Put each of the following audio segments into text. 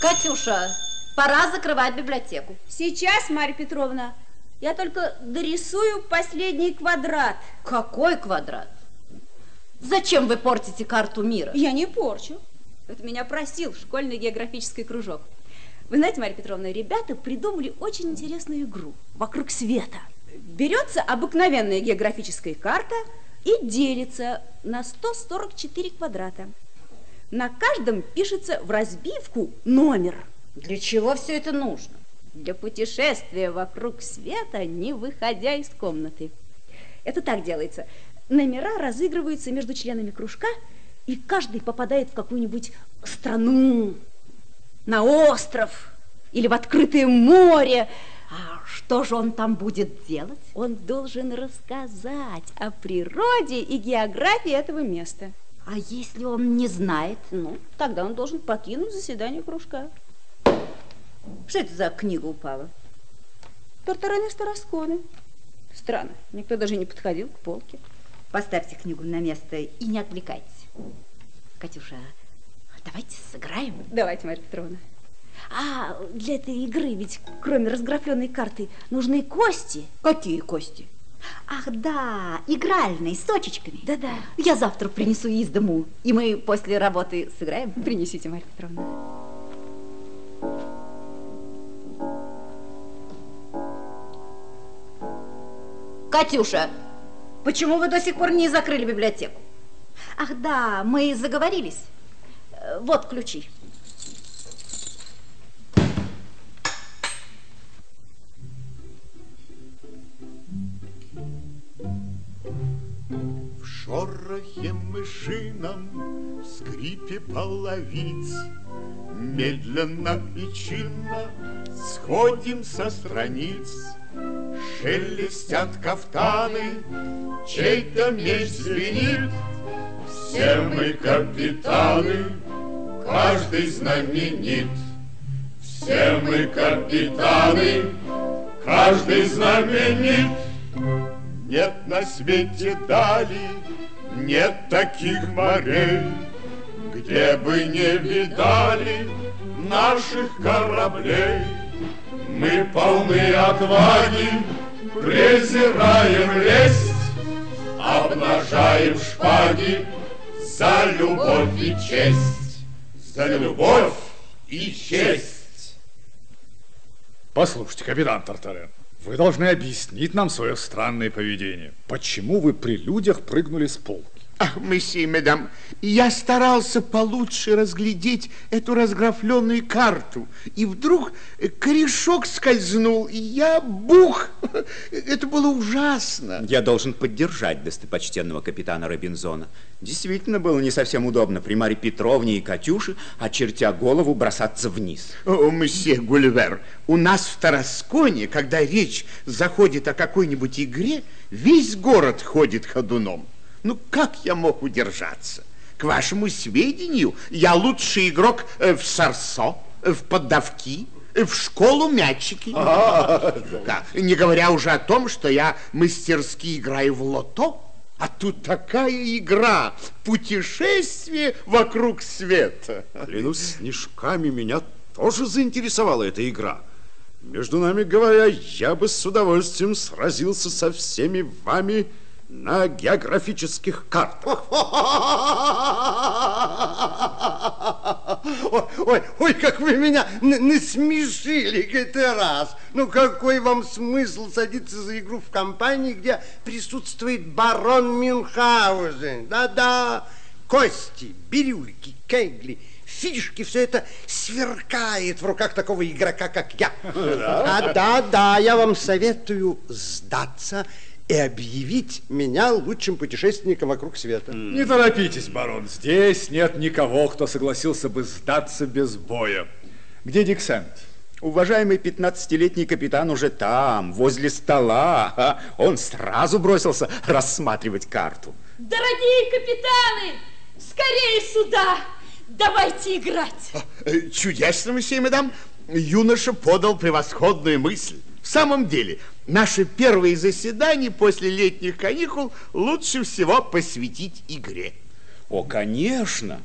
Катюша, пора закрывать библиотеку. Сейчас, Марья Петровна. Я только дорисую последний квадрат. Какой квадрат? Зачем вы портите карту мира? Я не порчу. Это меня просил школьный географический кружок. Вы знаете, Марья Петровна, ребята придумали очень интересную игру «Вокруг света». Берется обыкновенная географическая карта и делится на 144 квадрата. На каждом пишется в разбивку номер. Для чего все это нужно? Для путешествия вокруг света, не выходя из комнаты. Это так делается. Номера разыгрываются между членами кружка, и каждый попадает в какую-нибудь страну, на остров или в открытое море. А что же он там будет делать? Он должен рассказать о природе и географии этого места. А если он не знает? Ну, тогда он должен покинуть заседание кружка. Что это за книга упала? Тартараны Старосконы. Странно, никто даже не подходил к полке. Поставьте книгу на место и не отвлекайтесь. Катюша, давайте сыграем. Давайте, Марья Петровна. А для этой игры ведь кроме разграфленной карты нужны кости. Какие кости? Ах, да, игральные, с точечками. Да-да. Я завтра принесу из дому, и мы после работы сыграем. Принесите, Марья Петровна. Катюша, почему вы до сих пор не закрыли библиотеку? Ах, да, мы заговорились. Э, вот ключи. Половиц Медленно и чинно сходим со страниц. Шелестят кафтаны, чей-то меч звенит. Все мы капитаны, каждый знаменит. Все мы капитаны, каждый знаменит. Нет на свете дали, нет таких морей, Где бы не видали наших кораблей. Мы полны отваги, презираем лесть, Обнажаем шпаги за любовь и честь, За любовь и честь. Послушайте, капитан Тартарен, вы должны объяснить нам свое странное поведение. Почему вы при людях прыгнули с полки? Ах, месье, медам, я старался получше разглядеть эту разграфленную карту, и вдруг корешок скользнул, и я бух. Это было ужасно. Я должен поддержать достопочтенного капитана Робинзона. Действительно было не совсем удобно при Марье Петровне и Катюше, очертя голову, бросаться вниз. О, месье Гульвер, у нас в Тарасконе, когда речь заходит о какой-нибудь игре, весь город ходит ходуном. Ну, как я мог удержаться? К вашему сведению, я лучший игрок э, в сарсо, э, в поддавки, э, в школу мячики. А, да. Не говоря уже о том, что я мастерски играю в лото. А тут такая игра, путешествие вокруг света. Клянусь снежками, меня тоже заинтересовала эта игра. Между нами говоря, я бы с удовольствием сразился со всеми вами на географических картах. Ой, ой, ой, как вы меня насмешили какой-то раз. Ну, какой вам смысл садиться за игру в компании, где присутствует барон Мюнхгаузен? Да-да, кости, бирюльки, кегли, фишки, все это сверкает в руках такого игрока, как я. А да-да, я вам советую сдаться и объявить меня лучшим путешественником вокруг света. Не торопитесь, барон. Здесь нет никого, кто согласился бы сдаться без боя. Где Диксент? Уважаемый 15-летний капитан уже там, возле стола. Он сразу бросился рассматривать карту. Дорогие капитаны, скорее сюда! Давайте играть! Э, чудесно, месье мадам. Юноша подал превосходную мысль. В самом деле, наши первые заседания после летних каникул лучше всего посвятить игре. О, конечно!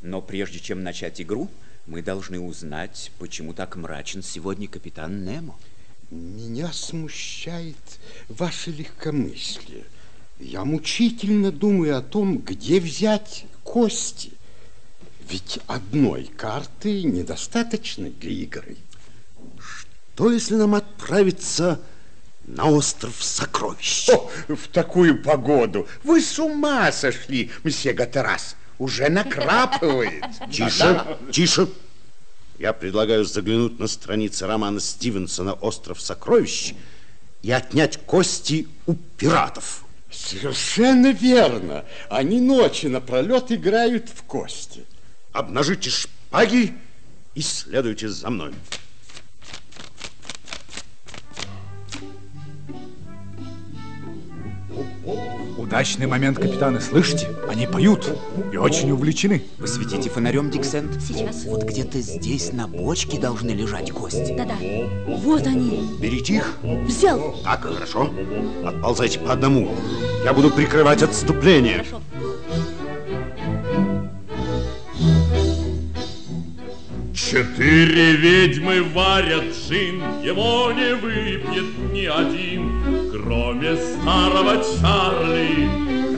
Но прежде чем начать игру, Мы должны узнать, почему так мрачен сегодня капитан Немо. Меня смущает ваше легкомыслие. Я мучительно думаю о том, где взять кости. Ведь одной карты недостаточно для игры. Что, если нам отправиться на остров Сокровищ? О, в такую погоду вы с ума сошли, мсье Гатерас. Уже накрапывает. Тише, тише. Я предлагаю заглянуть на страницы романа Стивенсона «Остров сокровищ» и отнять кости у пиратов. Совершенно верно. Они ночи напролет играют в кости. Обнажите шпаги и следуйте за мной. Удачный момент, капитаны, слышите? Они поют и очень увлечены. Вы светите фонарем, Диксент? Сейчас. Вот где-то здесь на бочке должны лежать кости. Да-да. Вот они. Берите их. Взял. Так, хорошо. Отползайте по одному. Я буду прикрывать отступление. Хорошо. Четыре ведьмы варят джин, его не выпьет ни один, кроме старого Чарли.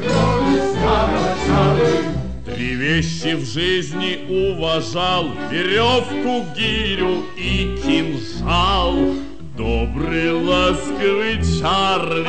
Кроме старого Чарли. Три вещи в жизни уважал, веревку, гирю и кинжал. Добрый, ласковый Чарли.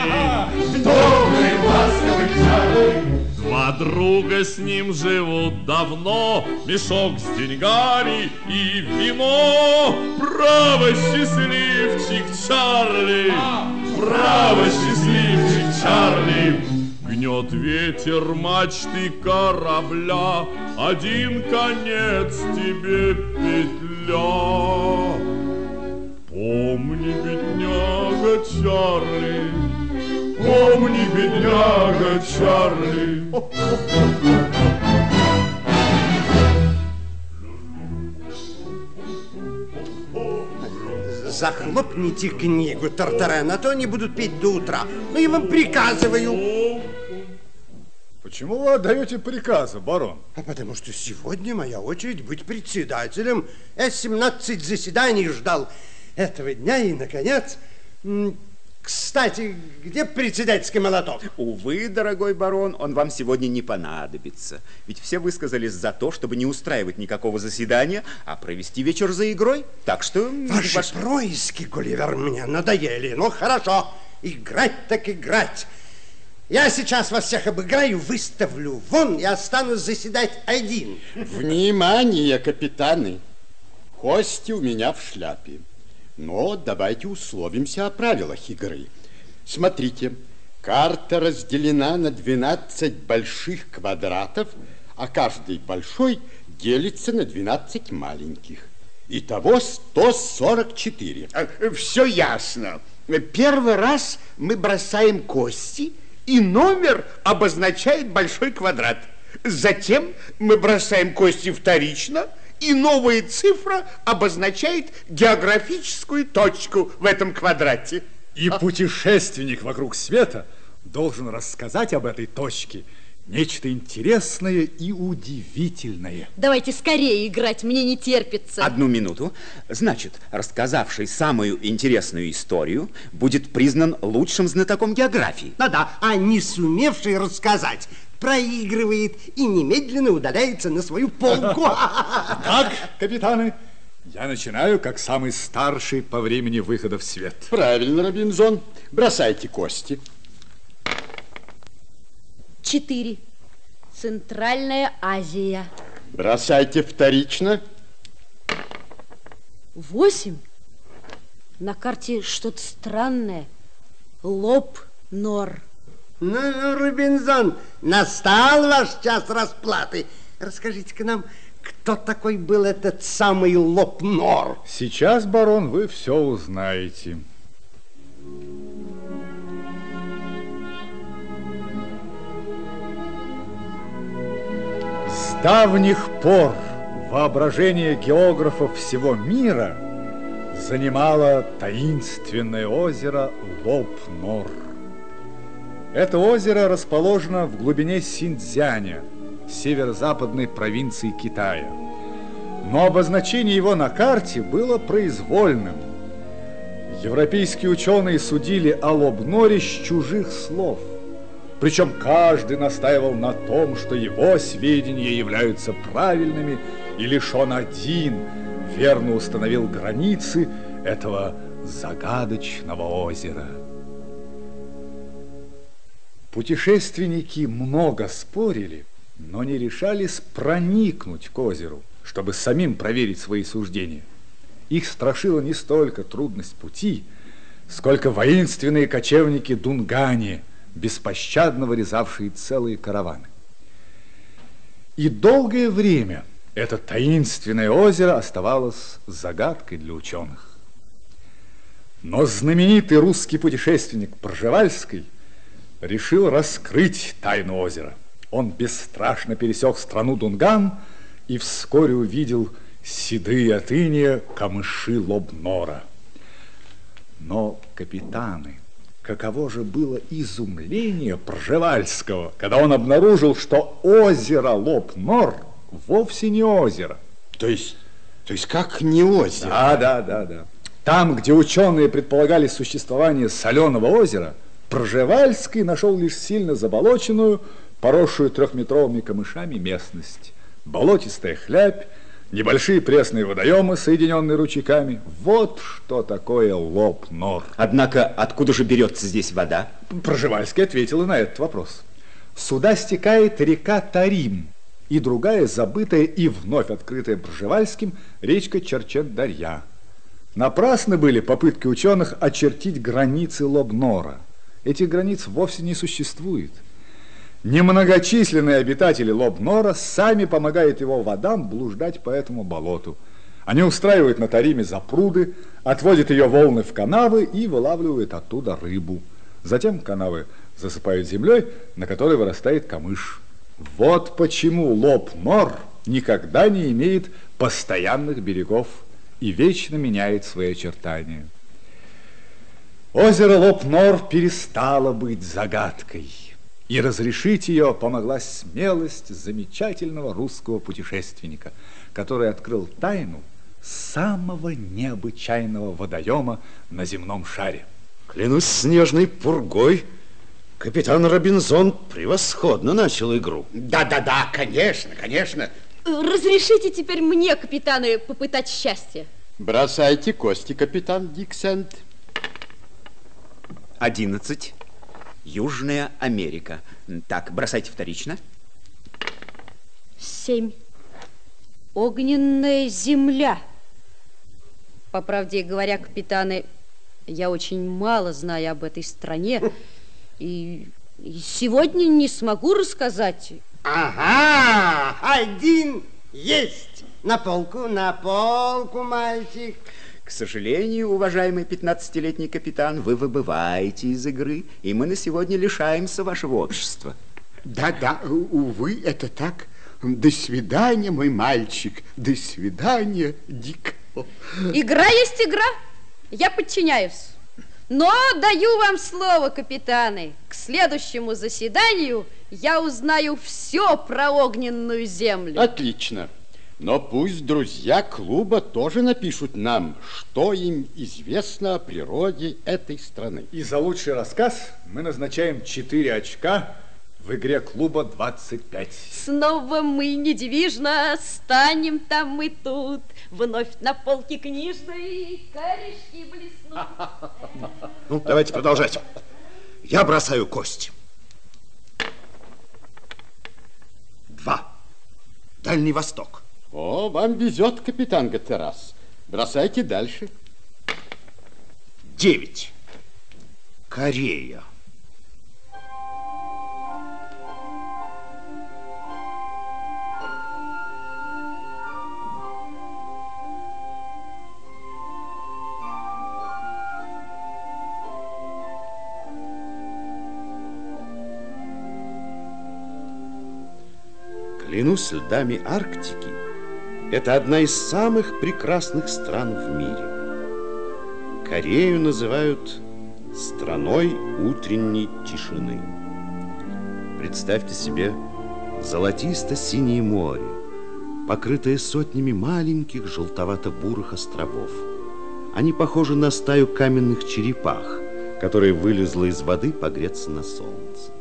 Добрый, ласковый Чарли. Два друга с ним живут давно, Мешок с деньгами и вино. Право, счастливчик Чарли! Право, счастливчик Чарли! Гнет ветер мачты корабля, Один конец тебе петля. Помни, бедняга Чарли, Помни, бедняга Чарли. Захлопните книгу, Тартарен, а то они будут петь до утра. Ну, я вам приказываю. Почему вы отдаете приказы, барон? А потому что сегодня моя очередь быть председателем. Я 17 заседаний ждал этого дня и, наконец... Кстати, где председательский молоток? Увы, дорогой барон, он вам сегодня не понадобится. Ведь все высказались за то, чтобы не устраивать никакого заседания, а провести вечер за игрой. Так что... Ваши ваш- происки, Гулливер, мне надоели. Ну, хорошо, играть так играть. Я сейчас вас всех обыграю, выставлю вон и останусь заседать один. Внимание, капитаны! Кости у меня в шляпе. Но давайте условимся о правилах игры. Смотрите, карта разделена на 12 больших квадратов, а каждый большой делится на 12 маленьких. Итого 144. Все ясно. Первый раз мы бросаем кости, и номер обозначает большой квадрат. Затем мы бросаем кости вторично, и новая цифра обозначает географическую точку в этом квадрате. И путешественник вокруг света должен рассказать об этой точке нечто интересное и удивительное. Давайте скорее играть, мне не терпится. Одну минуту. Значит, рассказавший самую интересную историю будет признан лучшим знатоком географии. Да-да, а не сумевший рассказать проигрывает и немедленно удаляется на свою полку. Так, капитаны, я начинаю как самый старший по времени выхода в свет. Правильно, Робинзон. Бросайте кости. Четыре. Центральная Азия. Бросайте вторично. Восемь. На карте что-то странное. Лоб нор. Ну, Робинзон, настал ваш час расплаты. Расскажите-ка нам, кто такой был этот самый Лопнор? Сейчас, барон, вы все узнаете. С давних пор воображение географов всего мира занимало таинственное озеро Лоп-Нор. Это озеро расположено в глубине Синьцзяня, северо-западной провинции Китая. но обозначение его на карте было произвольным. Европейские ученые судили о Лобноре с чужих слов. Причем каждый настаивал на том, что его сведения являются правильными, и лишь он один верно установил границы этого загадочного озера. Путешественники много спорили, но не решались проникнуть к озеру, чтобы самим проверить свои суждения. Их страшила не столько трудность пути, сколько воинственные кочевники Дунгани, беспощадно вырезавшие целые караваны. И долгое время это таинственное озеро оставалось загадкой для ученых. Но знаменитый русский путешественник Пржевальский решил раскрыть тайну озера. Он бесстрашно пересек страну Дунган и вскоре увидел седые от иния камыши Лобнора. Но, капитаны, каково же было изумление Пржевальского, когда он обнаружил, что озеро Лобнор вовсе не озеро. То есть, то есть как не озеро? Да, да, да, да. Там, где ученые предполагали существование соленого озера, Пржевальский нашел лишь сильно заболоченную, поросшую трехметровыми камышами местность. Болотистая хлябь, небольшие пресные водоемы, соединенные ручейками. Вот что такое лоб-нор. Однако, откуда же берется здесь вода? Пржевальский ответил и на этот вопрос. Сюда стекает река Тарим и другая забытая и вновь открытая Пржевальским речка Черчен-Дарья. Напрасны были попытки ученых очертить границы Лобнора. Этих границ вовсе не существует. Немногочисленные обитатели Лобнора сами помогают его водам блуждать по этому болоту. Они устраивают на Тариме запруды, отводят ее волны в канавы и вылавливают оттуда рыбу. Затем канавы засыпают землей, на которой вырастает камыш. Вот почему Лоб-Нор никогда не имеет постоянных берегов и вечно меняет свои очертания. Озеро Лоб-Нор перестало быть загадкой, и разрешить ее помогла смелость замечательного русского путешественника, который открыл тайну самого необычайного водоема на земном шаре. Клянусь снежной пургой, капитан Робинзон превосходно начал игру. Да-да-да, конечно, конечно. Разрешите теперь мне, капитаны, попытать счастье? Бросайте кости, капитан Диксент. Одиннадцать. Южная Америка. Так, бросайте вторично. Семь. Огненная земля. По правде говоря, капитаны, я очень мало знаю об этой стране. И, и сегодня не смогу рассказать. Ага, один есть. На полку, на полку, мальчик. К сожалению, уважаемый 15-летний капитан, вы выбываете из игры, и мы на сегодня лишаемся вашего общества. Да-да, увы, это так. До свидания, мой мальчик. До свидания, Дик. Игра есть игра. Я подчиняюсь. Но даю вам слово, капитаны. К следующему заседанию я узнаю все про огненную землю. Отлично. Но пусть друзья клуба тоже напишут нам, что им известно о природе этой страны. И за лучший рассказ мы назначаем 4 очка в игре клуба 25. Снова мы недвижно станем там и тут. Вновь на полке книжной корешки блеснут. Ну, давайте продолжать. Я бросаю кость. Два. Дальний Восток. О, вам везет, капитан Гатерас. Бросайте дальше. Девять. Корея. Клянусь льдами Арктики, это одна из самых прекрасных стран в мире. Корею называют страной утренней тишины. Представьте себе золотисто-синее море, покрытая сотнями маленьких желтовато-бурых островов. Они похожи на стаю каменных черепах, которая вылезла из воды погреться на солнце.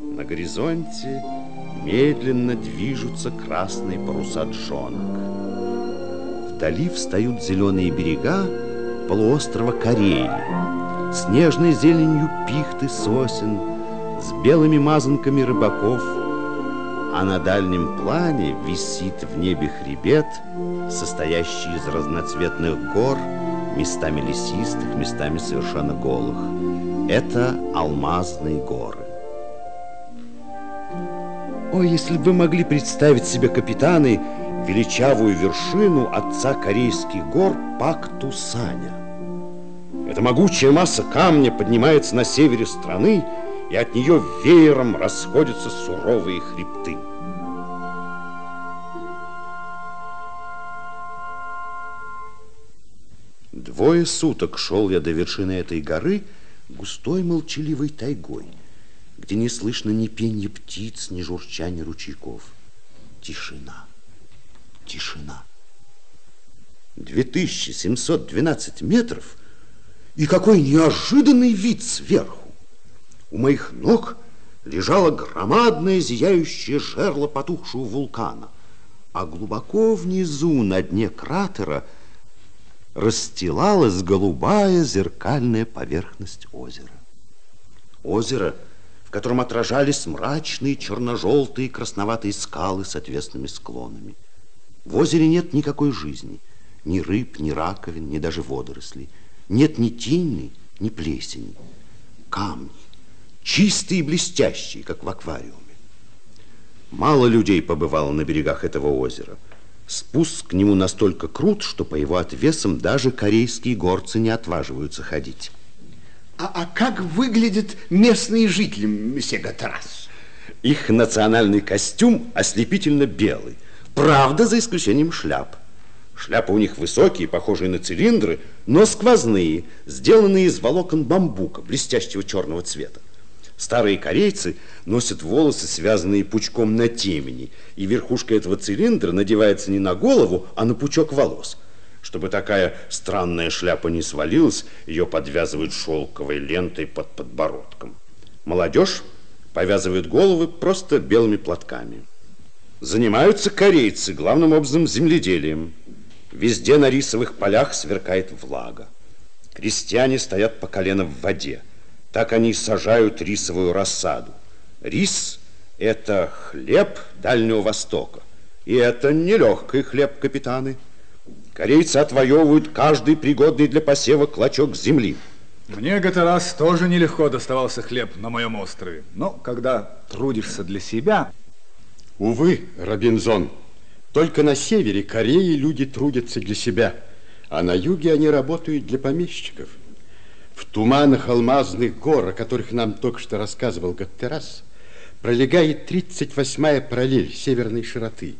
На горизонте медленно движутся красные паруса джонок. Вдали встают зеленые берега полуострова Кореи с нежной зеленью пихты сосен, с белыми мазанками рыбаков, а на дальнем плане висит в небе хребет, состоящий из разноцветных гор, местами лесистых, местами совершенно голых. Это алмазные горы. О, если бы могли представить себе, капитаны, величавую вершину отца корейских гор Пактусаня. Эта могучая масса камня поднимается на севере страны, и от нее веером расходятся суровые хребты. Двое суток шел я до вершины этой горы густой молчаливой тайгой, где не слышно ни пенья птиц, ни журчания ручейков. Тишина, тишина. 2712 метров, и какой неожиданный вид сверху. У моих ног лежало громадное зияющее жерло потухшего вулкана, а глубоко внизу, на дне кратера, расстилалась голубая зеркальная поверхность озера. Озеро, котором отражались мрачные черно-желтые красноватые скалы с отвесными склонами. В озере нет никакой жизни, ни рыб, ни раковин, ни даже водорослей. Нет ни тени, ни плесени. Камни, чистые и блестящие, как в аквариуме. Мало людей побывало на берегах этого озера – Спуск к нему настолько крут, что по его отвесам даже корейские горцы не отваживаются ходить. А, а как выглядят местные жители, месье Гатрас? Их национальный костюм ослепительно белый. Правда, за исключением шляп. Шляпы у них высокие, похожие на цилиндры, но сквозные, сделанные из волокон бамбука, блестящего черного цвета. Старые корейцы носят волосы, связанные пучком на темени, и верхушка этого цилиндра надевается не на голову, а на пучок волос. Чтобы такая странная шляпа не свалилась, ее подвязывают шелковой лентой под подбородком. Молодежь повязывает головы просто белыми платками. Занимаются корейцы, главным образом, земледелием. Везде на рисовых полях сверкает влага. Крестьяне стоят по колено в воде. Так они сажают рисовую рассаду. Рис – это хлеб Дальнего Востока. И это нелегкий хлеб, капитаны. Корейцы отвоевывают каждый пригодный для посева клочок земли. Мне как раз тоже нелегко доставался хлеб на моем острове. Но когда трудишься для себя... Увы, Робинзон, только на севере Кореи люди трудятся для себя, а на юге они работают для помещиков. В туманах алмазных гор, о которых нам только что рассказывал Гаттерас, пролегает 38-я параллель северной широты.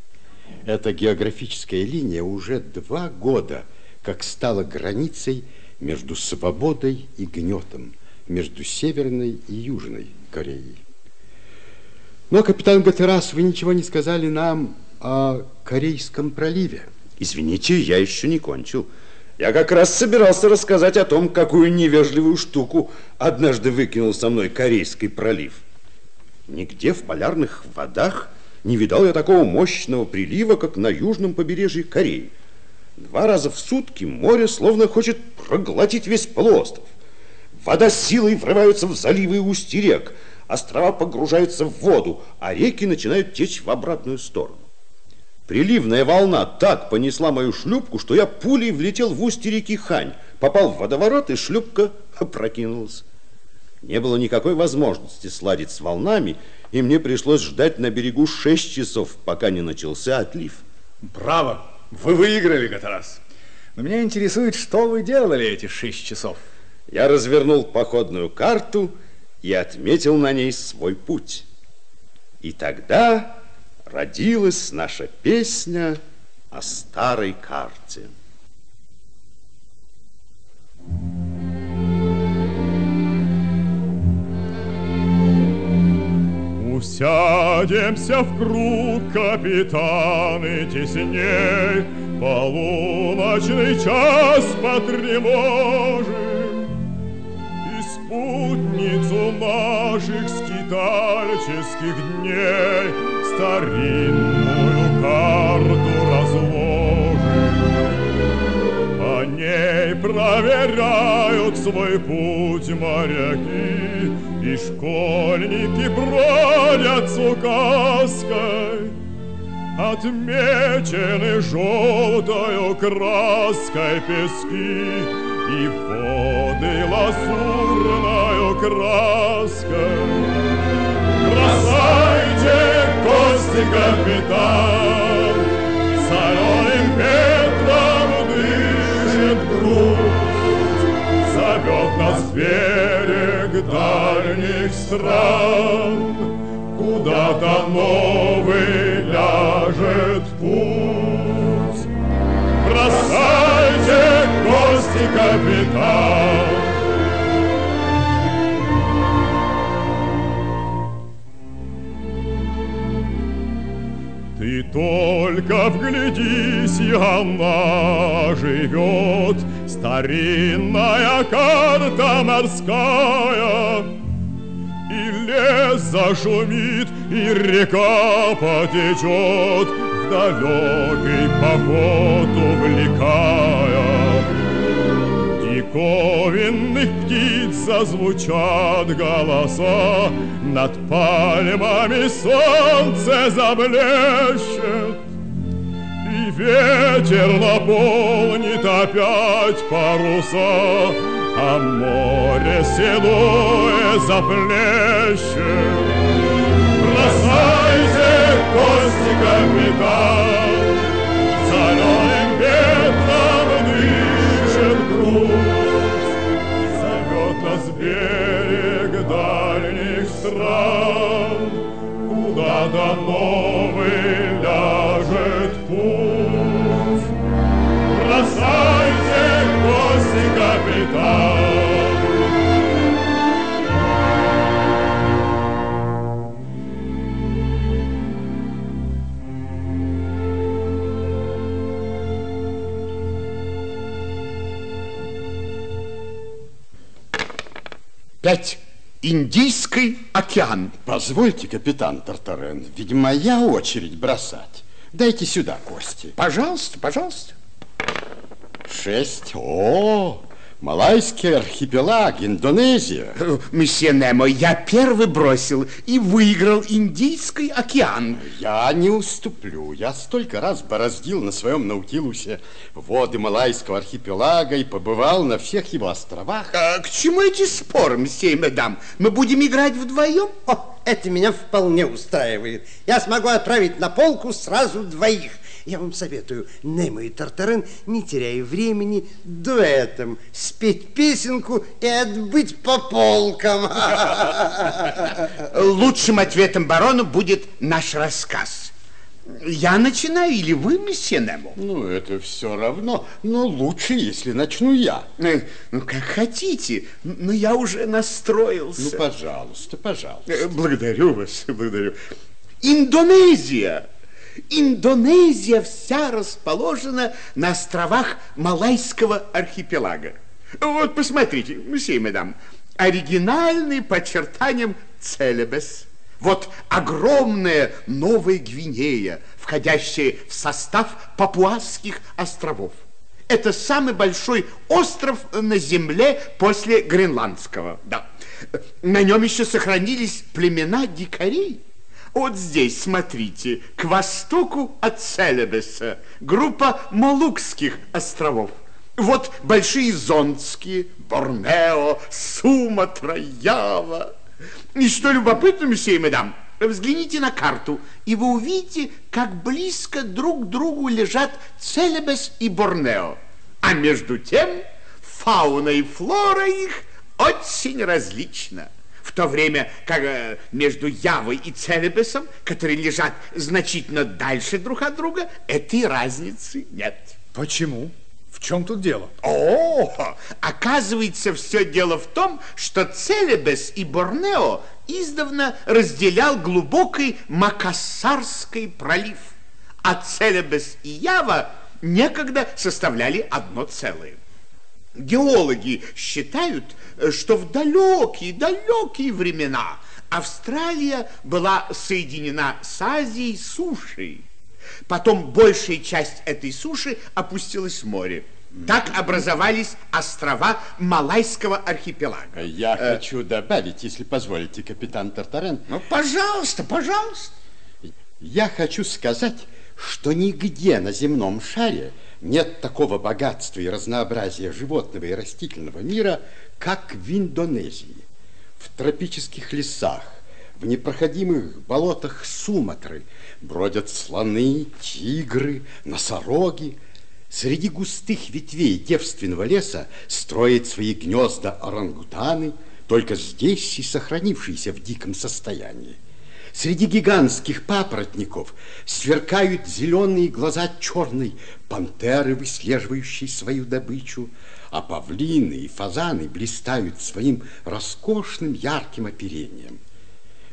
Эта географическая линия уже два года как стала границей между свободой и гнетом, между Северной и Южной Кореей. Но, капитан Гатерас, вы ничего не сказали нам о Корейском проливе. Извините, я еще не кончил. Я как раз собирался рассказать о том, какую невежливую штуку однажды выкинул со мной Корейский пролив. Нигде в полярных водах не видал я такого мощного прилива, как на южном побережье Кореи. Два раза в сутки море словно хочет проглотить весь полуостров. Вода силой врывается в заливы и устья рек, острова погружаются в воду, а реки начинают течь в обратную сторону. Приливная волна так понесла мою шлюпку, что я пулей влетел в устье реки Хань, попал в водоворот, и шлюпка опрокинулась. Не было никакой возможности сладить с волнами, и мне пришлось ждать на берегу шесть часов, пока не начался отлив. Браво! Вы выиграли, Катарас. Но меня интересует, что вы делали эти шесть часов. Я развернул походную карту и отметил на ней свой путь. И тогда родилась наша песня о старой карте. У Усядемся в круг, капитаны, тесней, Полуночный час потревожим, И спутницу наших скитальческих дней Старинную карту По ней проверяют свой путь моряки, И школьники бродят с указкой, Отмечены желтою краской пески. И воды лазурною краской. Бросайте кости, капитан, дышит грудь, Зовет нас берег дальних стран, Куда-то новый ляжет путь. Бросайте кости, капитан, только вглядись, она живет, Старинная карта морская. И лес зашумит, и река потечет, В далекий поход увлекая. Диковинных птиц зазвучат голоса, Над пальмами солнце заблещет, ветер наполнит опять паруса, А море седое заплещет. Бросайте кости, капитан, Соленым ветром дышит грудь, Зовет нас берег дальних стран, Куда-то новый ляжет путь. Бросайте кости, капитан, Пять. Индийский океан. Позвольте, капитан Тартарен, ведь моя очередь бросать. Дайте сюда кости. Пожалуйста, пожалуйста. Шесть. О, Малайский архипелаг, Индонезия. Месье Немо, я первый бросил и выиграл Индийский океан. Я не уступлю. Я столько раз бороздил на своем Наутилусе воды Малайского архипелага и побывал на всех его островах. А к чему эти споры, месье и мадам? Мы будем играть вдвоем? О, это меня вполне устраивает. Я смогу отправить на полку сразу двоих. Я вам советую, Немо и Тартарен, не теряя времени, дуэтом спеть песенку и отбыть по полкам. Лучшим ответом барону будет наш рассказ. Я начинаю или вы, месье Немо? Ну, это все равно, но лучше, если начну я. Э, Ну, как хотите, но я уже настроился. Ну, пожалуйста, пожалуйста. Э, Благодарю вас, благодарю. Индонезия. Индонезия вся расположена на островах Малайского архипелага. Вот посмотрите, месье и мадам, оригинальный по очертаниям Целебес. Вот огромная Новая Гвинея, входящая в состав Папуасских островов. Это самый большой остров на Земле после Гренландского. Да. На нем еще сохранились племена дикарей. Вот здесь, смотрите, к востоку от Целебеса, группа Молукских островов. Вот большие зонтские, Борнео, Суматра, Ява. И что любопытно, месье и мадам, взгляните на карту, и вы увидите, как близко друг к другу лежат Целебес и Борнео. А между тем фауна и флора их очень различна. В то время как э, между Явой и Целебесом, которые лежат значительно дальше друг от друга, этой разницы нет. Почему? В чем тут дело? О, оказывается, все дело в том, что Целебес и Борнео издавна разделял глубокий Макассарский пролив, а Целебес и Ява некогда составляли одно целое. Геологи считают, что в далекие-далекие времена Австралия была соединена с Азией сушей. Потом большая часть этой суши опустилась в море. Так образовались острова Малайского архипелага. Я э... хочу добавить, если позволите, капитан Тартарен. Ну, пожалуйста, пожалуйста. Я хочу сказать, что нигде на земном шаре нет такого богатства и разнообразия животного и растительного мира, как в Индонезии. В тропических лесах, в непроходимых болотах Суматры бродят слоны, тигры, носороги. Среди густых ветвей девственного леса строят свои гнезда орангутаны, только здесь и сохранившиеся в диком состоянии. Среди гигантских папоротников сверкают зеленые глаза черной пантеры, выслеживающей свою добычу, а павлины и фазаны блистают своим роскошным ярким оперением.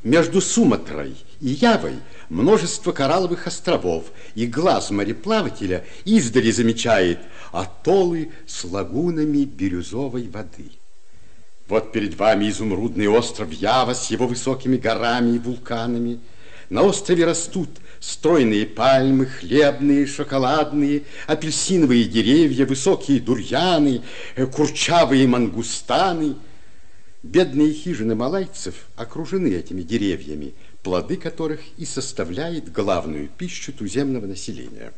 Между Суматрой и Явой множество коралловых островов, и глаз мореплавателя издали замечает атоллы с лагунами бирюзовой воды. Вот перед вами изумрудный остров Ява с его высокими горами и вулканами. На острове растут стройные пальмы, хлебные, шоколадные, апельсиновые деревья, высокие дурьяны, э, курчавые мангустаны. Бедные хижины малайцев окружены этими деревьями, плоды которых и составляет главную пищу туземного населения.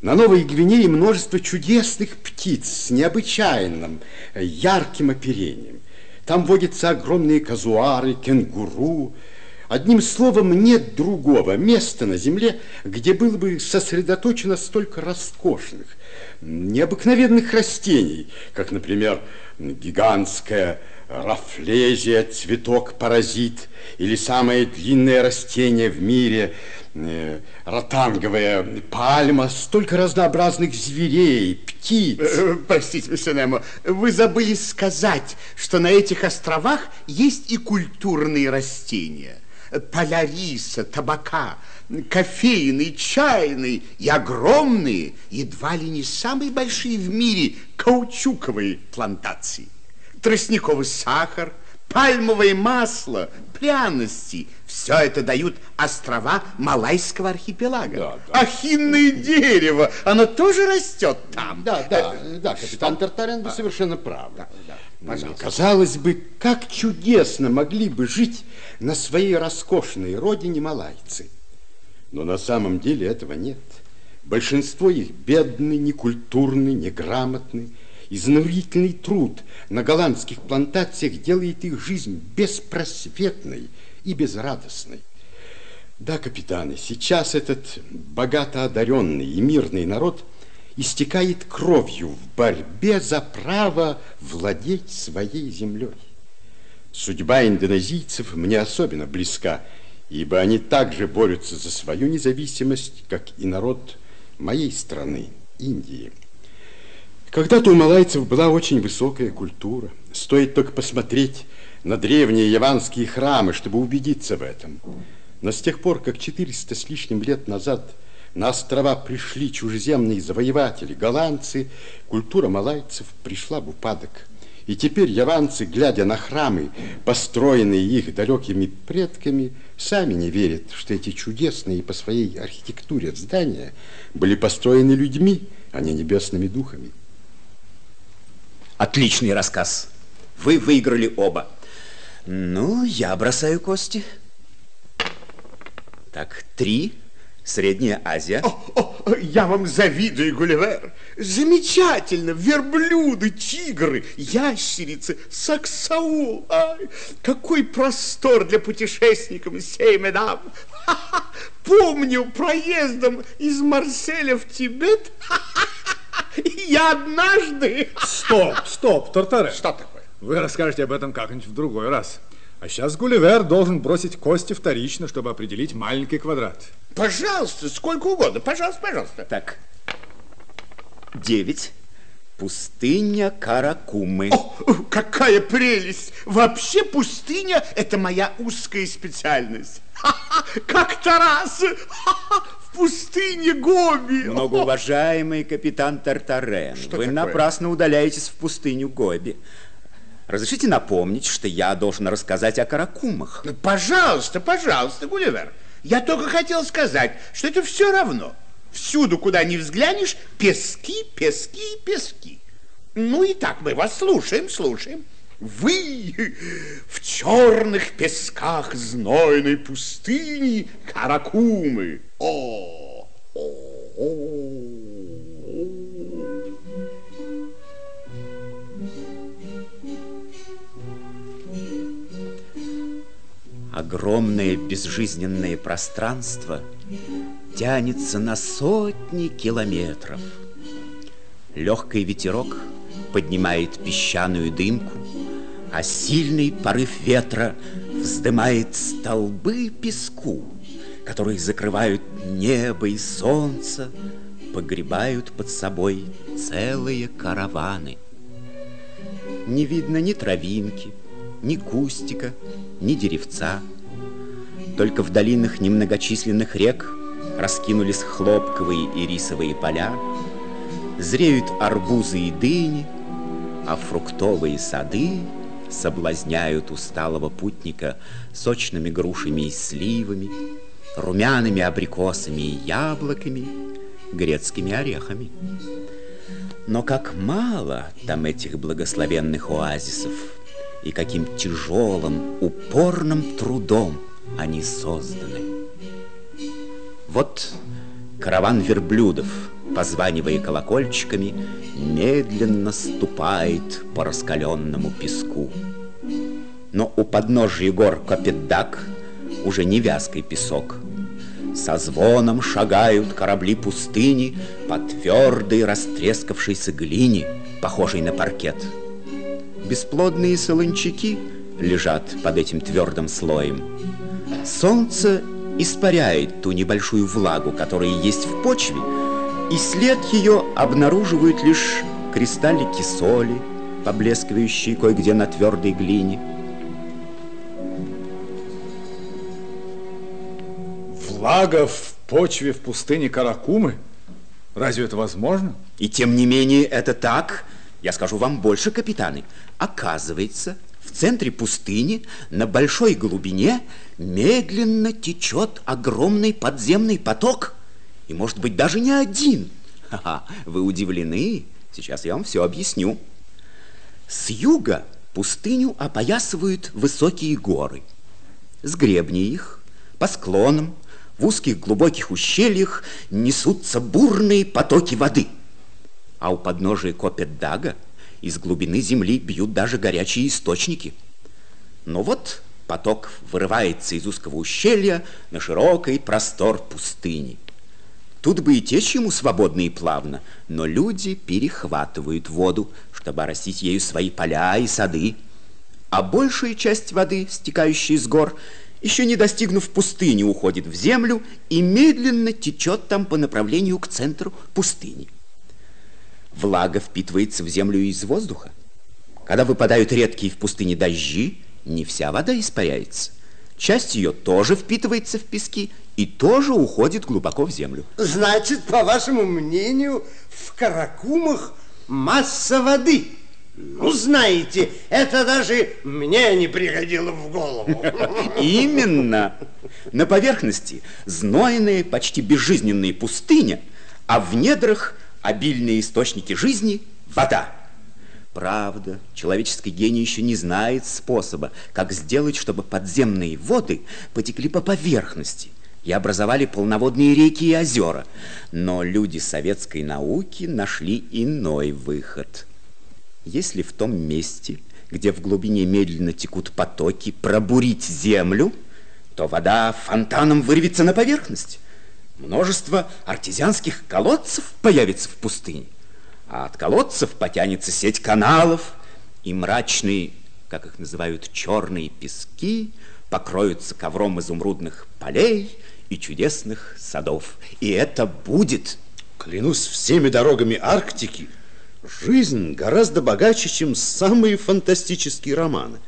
На Новой Гвинее множество чудесных птиц с необычайным ярким оперением. Там водятся огромные казуары, кенгуру. Одним словом, нет другого места на земле, где было бы сосредоточено столько роскошных, необыкновенных растений, как, например, гигантская рафлезия, цветок-паразит, или самое длинное растение в мире – Э, ротанговая пальма, столько разнообразных зверей, птиц. Э, простите, месье Немо, вы забыли сказать, что на этих островах есть и культурные растения. Поля риса, табака, кофейный, чайный и огромные, едва ли не самые большие в мире каучуковые плантации. Тростниковый сахар, пальмовое масло, пряности, все это дают острова Малайского архипелага. Да, да. Ахинное дерево, оно тоже растет там. Да, да, э, да, капитан Тартарен, вы совершенно правы. Да, да. Пожалуйста. Казалось бы, как чудесно могли бы жить на своей роскошной родине малайцы. Но на самом деле этого нет. Большинство их бедны, некультурны, неграмотны. Изнурительный труд на голландских плантациях делает их жизнь беспросветной и безрадостной. Да, капитаны, сейчас этот богато одаренный и мирный народ истекает кровью в борьбе за право владеть своей землей. Судьба индонезийцев мне особенно близка, ибо они также борются за свою независимость, как и народ моей страны, Индии. Когда-то у малайцев была очень высокая культура. Стоит только посмотреть на древние яванские храмы, чтобы убедиться в этом. Но с тех пор, как 400 с лишним лет назад на острова пришли чужеземные завоеватели, голландцы, культура малайцев пришла в упадок. И теперь яванцы, глядя на храмы, построенные их далекими предками, сами не верят, что эти чудесные по своей архитектуре здания были построены людьми, а не небесными духами. Отличный рассказ. Вы выиграли оба. Ну, я бросаю кости. Так, три. Средняя Азия. О, о, я вам завидую, Гулливер. Замечательно. Верблюды, тигры, ящерицы, саксаул. Ай, какой простор для путешественников, сей медам. Помню проездом из Марселя в Тибет. Я однажды... Стоп, стоп, Тартаре. Что такое? Вы расскажете об этом как-нибудь в другой раз. А сейчас Гулливер должен бросить кости вторично, чтобы определить маленький квадрат. Пожалуйста, сколько угодно. Пожалуйста, пожалуйста. Так. Девять. Пустыня Каракумы. О, какая прелесть! Вообще пустыня – это моя узкая специальность. Ха-ха, как-то раз ха-ха, в пустыне Гоби. Многоуважаемый капитан Тартарен, Что вы такое? напрасно удаляетесь в пустыню Гоби. Разрешите напомнить, что я должен рассказать о Каракумах. Пожалуйста, пожалуйста, Гулливер. Я только хотел сказать, что это все равно. Всюду, куда ни взглянешь, пески, пески, пески. Ну и так мы вас слушаем, слушаем. Вы в черных песках знойной пустыни Каракумы. О, о, о. Огромное безжизненное пространство тянется на сотни километров. Легкий ветерок поднимает песчаную дымку, а сильный порыв ветра вздымает столбы песку, которые закрывают небо и солнце, погребают под собой целые караваны. Не видно ни травинки, ни кустика, ни деревца. Только в долинах немногочисленных рек раскинулись хлопковые и рисовые поля, зреют арбузы и дыни, а фруктовые сады соблазняют усталого путника сочными грушами и сливами, румяными абрикосами и яблоками, грецкими орехами. Но как мало там этих благословенных оазисов, и каким тяжелым, упорным трудом они созданы. Вот караван верблюдов, позванивая колокольчиками, медленно ступает по раскаленному песку. Но у подножия гор Копедак уже не вязкий песок. Со звоном шагают корабли пустыни по твердой растрескавшейся глине, похожей на паркет. Бесплодные солончаки лежат под этим твердым слоем. Солнце испаряет ту небольшую влагу, которая есть в почве, и след ее обнаруживают лишь кристаллики соли, поблескивающие кое-где на твердой глине. Влага в почве в пустыне Каракумы? Разве это возможно? И тем не менее это так. Я скажу вам больше, капитаны. Оказывается, в центре пустыни на большой глубине медленно течет огромный подземный поток. И, может быть, даже не один. Ха-ха, вы удивлены? Сейчас я вам все объясню. С юга пустыню опоясывают высокие горы. С гребней их, по склонам, в узких глубоких ущельях несутся бурные потоки воды. А у подножия Копет-Дага из глубины земли бьют даже горячие источники. Но вот поток вырывается из узкого ущелья на широкий простор пустыни. Тут бы и течь ему свободно и плавно, но люди перехватывают воду, чтобы оросить ею свои поля и сады. А большая часть воды, стекающая с гор, еще не достигнув пустыни, уходит в землю и медленно течет там по направлению к центру пустыни. Влага впитывается в землю из воздуха. Когда выпадают редкие в пустыне дожди, не вся вода испаряется. Часть ее тоже впитывается в пески и тоже уходит глубоко в землю. Значит, по вашему мнению, в Каракумах масса воды. Ну, знаете, это даже мне не приходило в голову. Именно. На поверхности знойная, почти безжизненная пустыня, а в недрах обильные источники жизни – вода. Правда, человеческий гений еще не знает способа, как сделать, чтобы подземные воды потекли по поверхности и образовали полноводные реки и озера. Но люди советской науки нашли иной выход. Если в том месте, где в глубине медленно текут потоки, пробурить землю, то вода фонтаном вырвется на поверхность. Множество артезианских колодцев появится в пустыне а от колодцев потянется сеть каналов, и мрачные, как их называют, черные пески покроются ковром изумрудных полей и чудесных садов. И это будет... Клянусь всеми дорогами Арктики, жизнь гораздо богаче, чем самые фантастические романы.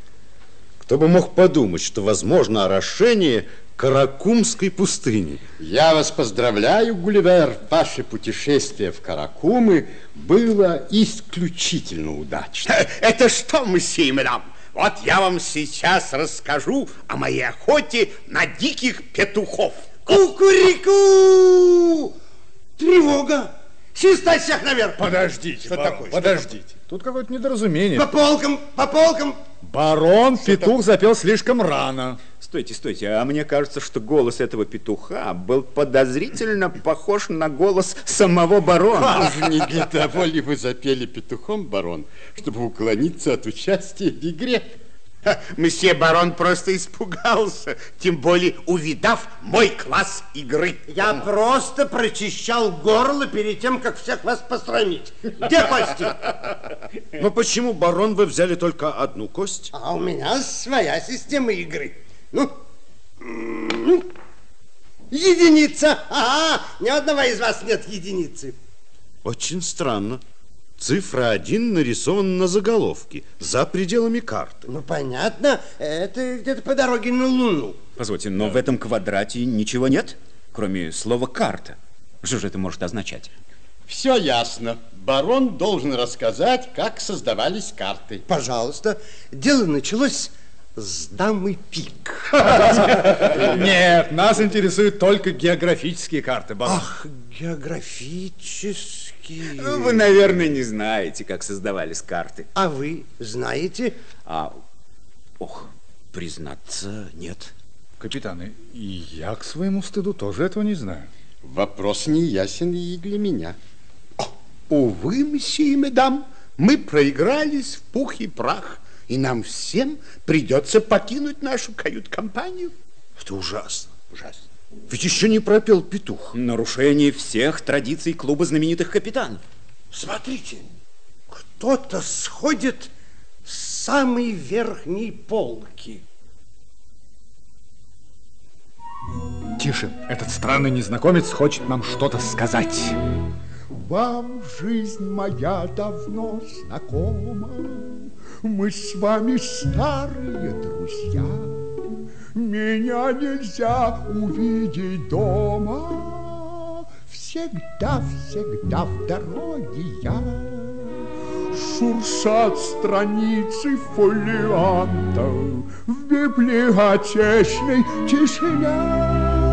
Кто бы мог подумать, что возможно орошение Каракумской пустыни. Я вас поздравляю, Гулливер. Ваше путешествие в Каракумы было исключительно удачно. Это что, месье и мадам? Вот я вам сейчас расскажу о моей охоте на диких петухов. Кукурику! Тревога! Свистать всех наверх! Подождите, Что барон, такое? подождите. Тут какое-то недоразумение. По полкам, по полкам! Барон Петух запел слишком рано. Стойте, стойте, а мне кажется, что голос этого петуха был подозрительно похож на голос самого барона. Уж не для того ли вы запели петухом, барон, чтобы уклониться от участия в игре? Месье барон просто испугался, тем более увидав мой класс игры. Я просто прочищал горло перед тем, как всех вас посрамить. Где кости? Но почему, барон, вы взяли только одну кость? А у меня своя система игры. Ну, м, единица. Ага, ни одного из вас нет единицы. Очень странно. Цифра один нарисована на заголовке, за пределами карты. Ну, понятно, это где-то по дороге на Луну. Позвольте, но в этом квадрате ничего нет, кроме слова «карта». Что же это может означать? Все ясно. Барон должен рассказать, как создавались карты. Пожалуйста. Дело началось с дамы пик. Нет, нас интересуют только географические карты, барон. Ах, географические. Ну, Вы, наверное, не знаете, как создавались карты. А вы знаете? А, ох, признаться, нет. Капитаны, и я к своему стыду тоже этого не знаю. Вопрос не ясен и для меня. Увы, месье и мадам, мы проигрались в пух и прах, и нам всем придется покинуть нашу кают-компанию. Это ужасно, ужасно. Ведь еще не пропел петух. Нарушение всех традиций клуба знаменитых капитанов. Смотрите, кто-то сходит с самой верхней полки. Тише, этот странный незнакомец хочет нам что-то сказать. Вам жизнь моя давно знакома, Мы с вами старые друзья. Меня нельзя увидеть дома, Всегда-всегда в дороге я. Шуршат страницы фолиантов В библиотечной тишине.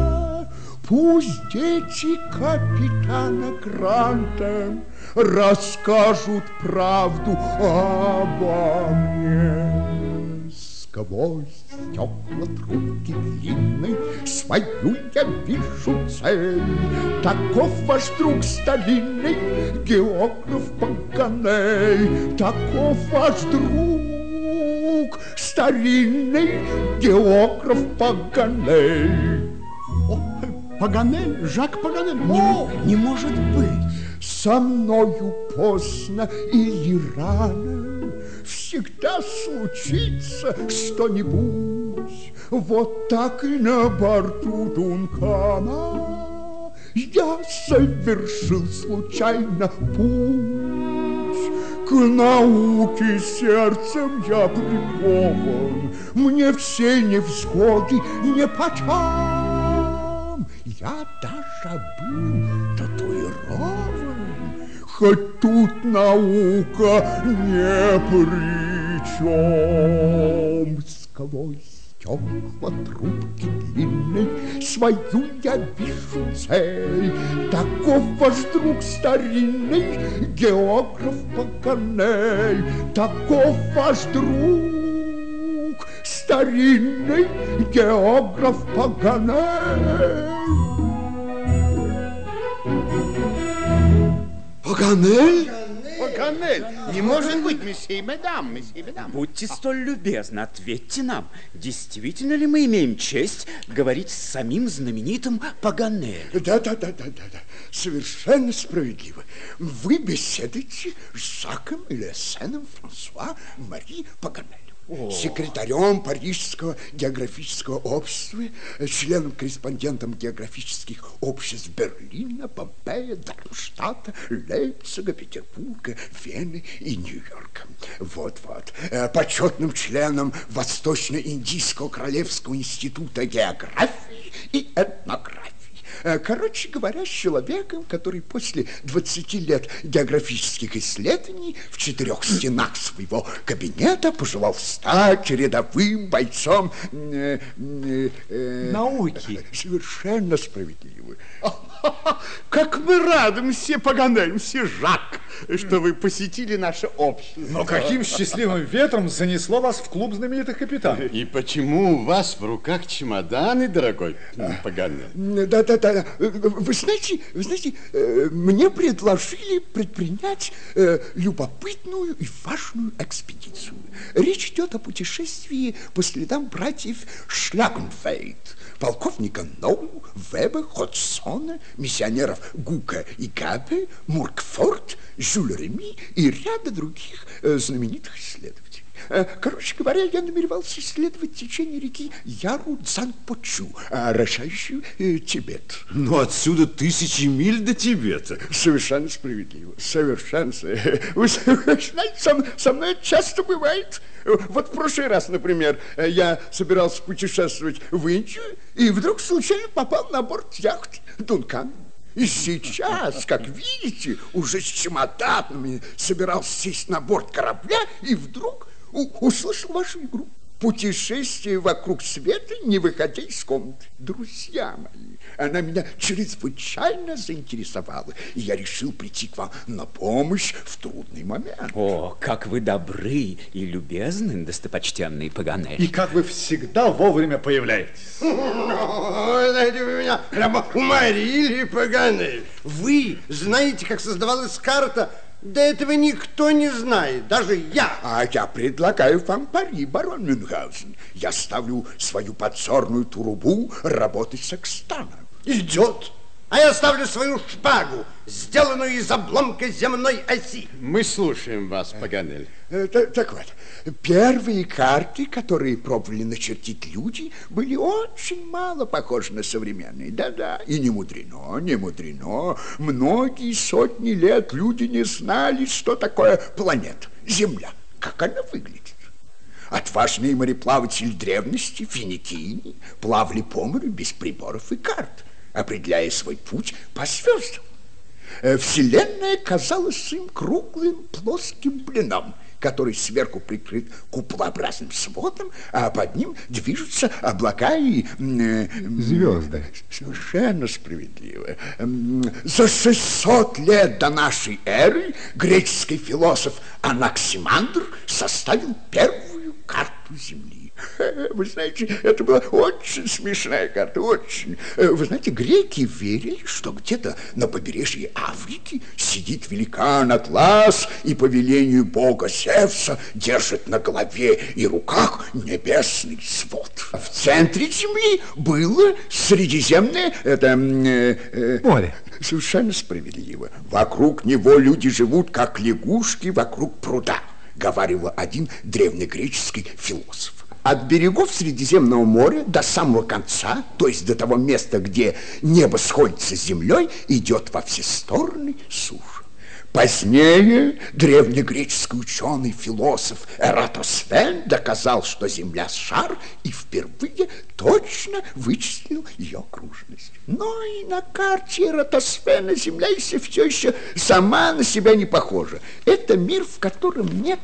Пусть дети капитана Гранта Расскажут правду обо мне. Сквозь стекла трубки длинной Свою я вижу цель. Таков ваш друг старинный Географ Паганель. Таков ваш друг старинный Географ Паганель. Паганель, Жак Паганель. О, Не может быть. со мною поздно или рано. Всегда случится что-нибудь. Вот так и на борту Дункана Я совершил случайно путь. К науке сердцем я прикован. Мне все невзгоды не почем Я даже был татуирован. Хоть тут наука не при чем Сквозь стекла трубки длинной Свою я вижу цель. Таков ваш друг старинный Географ Паганель Таков ваш друг Старинный географ Паганель Паганель? Паганель, не может быть, месье и мадам, месье и мадам. Будьте столь любезны, ответьте нам, действительно ли мы имеем честь говорить с самим знаменитым Паганель? Да, да, да, да, да, да. Совершенно справедливо. Вы беседуете с Жаком Лесеном Франсуа Мари Секретарем Парижского географического общества, членом-корреспондентом географических обществ Берлина, Помпея, Дармштадта, Лейпцига, Петербурга, Вены и Нью-Йорка. Вот-вот. Э, почетным членом Восточно-Индийского Королевского института географии и этнографии. Э, короче говоря, с человеком, который после 20 лет географических исследований в четырех стенах своего кабинета пожелал стать рядовым бойцом э, э, э, науки. Совершенно справедливо. Как мы рады, мсье Паганель, мсье Жак, что вы посетили наше общество. Но каким счастливым ветром занесло вас в клуб знаменитых капитанов? И почему у вас в руках чемоданы, дорогой Паганель? Да-да-да, вы знаете, вы знаете, э, мне предложили предпринять э, любопытную и важную экспедицию. Речь идет о путешествии по следам братьев Шлагенфельд, полковника Ноу, Веба, Ходсона, миссионеров Гука и Габе, Муркфорд, Жюль Реми и ряда других э, знаменитых исследователей. Э, короче говоря, я намеревался исследовать течение реки Яру Цанпочу, орошающую э, Тибет. Но отсюда тысячи миль до Тибета. Совершенно справедливо, совершенно. Вы знаете, со, со мной часто бывает. Вот в прошлый раз, например, я собирался путешествовать в Индию и вдруг случайно попал на борт яхты Дункан. И сейчас, как видите, уже с чемоданами собирался сесть на борт корабля, и вдруг услышал вашу игру. Путешествие вокруг света, не выходя из комнаты. Друзья мои, она меня чрезвычайно заинтересовала, и я решил прийти к вам на помощь в трудный момент. О, как вы добры и любезны, достопочтенный Паганель. И как вы всегда вовремя появляетесь. Знаете, вы меня прямо уморили, Паганель. Вы знаете, как создавалась карта да этого никто не знает, даже я. А я предлагаю вам пари, барон Мюнхгаузен. Я ставлю свою подзорную трубу работать секстана. Идет. А я ставлю свою шпагу, сделанную из обломка земной оси. Мы слушаем вас, Паганель. Э, так, так вот, первые карты, которые пробовали начертить люди, были очень мало похожи на современные. Да-да, и не мудрено, не мудрено. Многие сотни лет люди не знали, что такое планета, Земля, как она выглядит. Отважные мореплаватели древности, финикийни, плавали по морю без приборов и карт определяя свой путь по звездам. Э, Вселенная казалась им круглым плоским блином, который сверху прикрыт куполообразным сводом, а под ним движутся облака и... Э, Звезды. Совершенно справедливо. За 600 лет до нашей эры греческий философ Анаксимандр составил первую карту Земли. Вы знаете, это была очень смешная карта, очень. Э, вы знаете, греки верили, что где-то на побережье Африки сидит великан Атлас и по велению бога Зевса держит на голове и руках небесный свод. В центре земли было Средиземное, это... Э, э, Море. Совершенно справедливо. Вокруг него люди живут, как лягушки вокруг пруда, говаривал один древнегреческий философ. От берегов Средиземного моря до самого конца, то есть до того места, где небо сходится с землей, идет во все стороны суша. Позднее древнегреческий ученый, философ Эратосфен доказал, что Земля шар и впервые точно вычислил ее окружность. Но и на карте Эратосфена Земля если все еще сама на себя не похожа. Это мир, в котором нет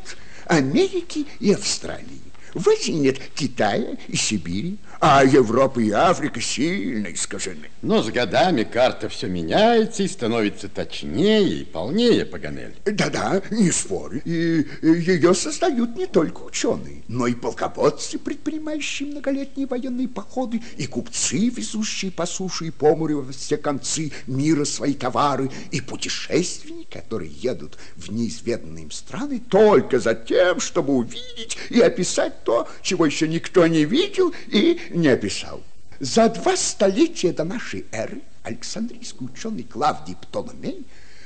Америки и Австралии. В Азии нет Китая и Сибири, а Европа и Африка сильно искажены. Но с годами карта все меняется и становится точнее и полнее, Паганель. Да-да, не спорю. И ее создают не только ученые, но и полководцы, предпринимающие многолетние военные походы, и купцы, везущие по суше и по морю во все концы мира свои товары, и путешественники, которые едут в неизведанные им страны только за тем, чтобы увидеть и описать то, чего еще никто не видел и не описал. За два столетия до нашей эры Александрийский ученый Клавдий Птоломей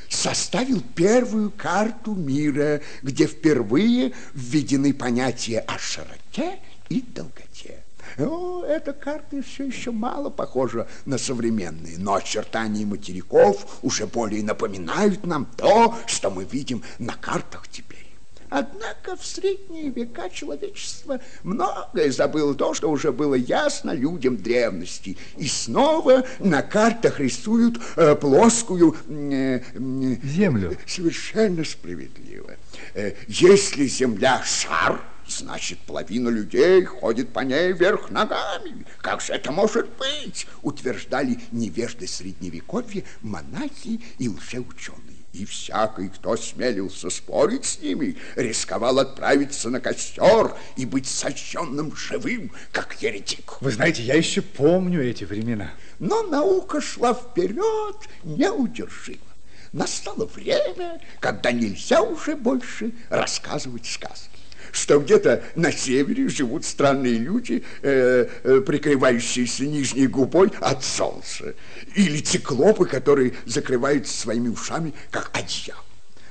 составил первую карту мира, где впервые введены понятия о широте и долготе. О, эта карта все еще мало похожа на современные, но очертания материков уже более напоминают нам то, что мы видим на картах теперь. Однако в средние века человечество многое забыло то, что уже было ясно людям древности. И снова на картах рисуют э, плоскую... Э, э, Землю. Совершенно справедливо. Э, если Земля шар, значит, половина людей ходит по ней вверх ногами. Как же это может быть? Утверждали невежды Средневековья, монахи и лжеученые. И всякий, кто смелился спорить с ними, рисковал отправиться на костер и быть сочтенным живым, как еретик. Вы знаете, я еще помню эти времена. Но наука шла вперед неудержимо. Настало время, когда нельзя уже больше рассказывать сказки что где-то на севере живут странные люди, э, э, прикрывающиеся нижней губой от солнца, или циклопы, которые закрываются своими ушами, как одеяло.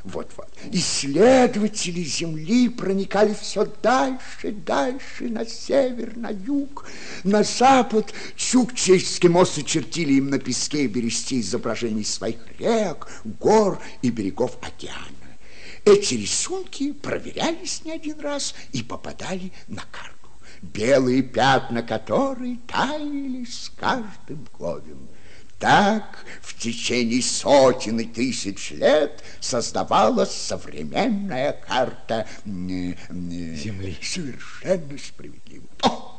Вот-вот. Исследователи Земли проникали все дальше, дальше, на север, на юг, на запад. Чукчи эскимосы чертили им на песке и бересте изображений своих рек, гор и берегов океана. Эти рисунки проверялись не один раз и попадали на карту. Белые пятна которые таяли с каждым годом. Так в течение сотен и тысяч лет создавалась современная карта Земли. Совершенно справедливо. О,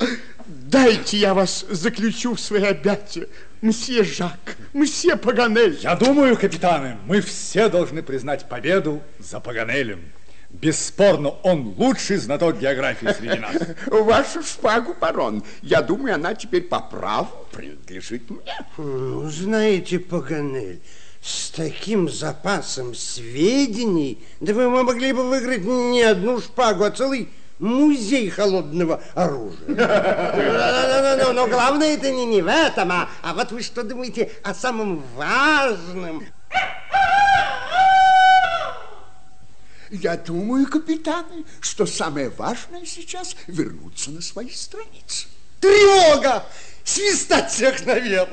дайте я вас заключу в свои объятия. Мсье Жак, мсье Паганель. Я думаю, капитаны, мы все должны признать победу за Паганелем. Бесспорно, он лучший знаток географии среди нас. Вашу шпагу, барон, я думаю, она теперь по праву принадлежит мне. Ну, знаете, Паганель, с таким запасом сведений, да вы могли бы выиграть не одну шпагу, а целый музей холодного оружия. Но, но главное это не, не в этом, а, а вот вы что думаете о самом важном? Я думаю, капитаны, что самое важное сейчас вернуться на свои страницы. Тревога! Свистать всех наверх!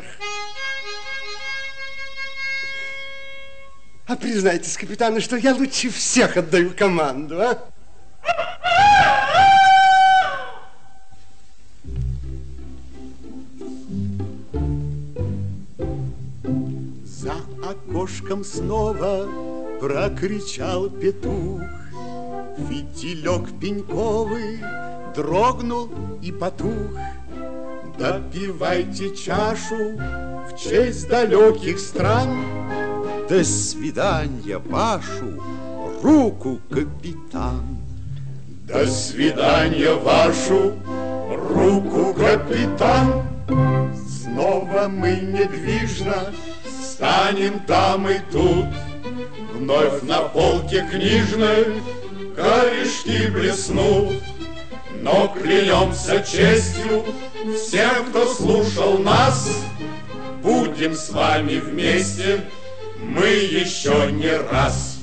А признайтесь, капитаны, что я лучше всех отдаю команду, а? Окошком снова прокричал петух. Фитилек пеньковый дрогнул и потух. Допивайте чашу в честь далеких стран. До свидания вашу руку, капитан. До свидания вашу руку, капитан. Снова мы недвижно станем там и тут. Вновь на полке книжной корешки блеснут. Но клянемся честью всем, кто слушал нас, Будем с вами вместе мы еще не раз.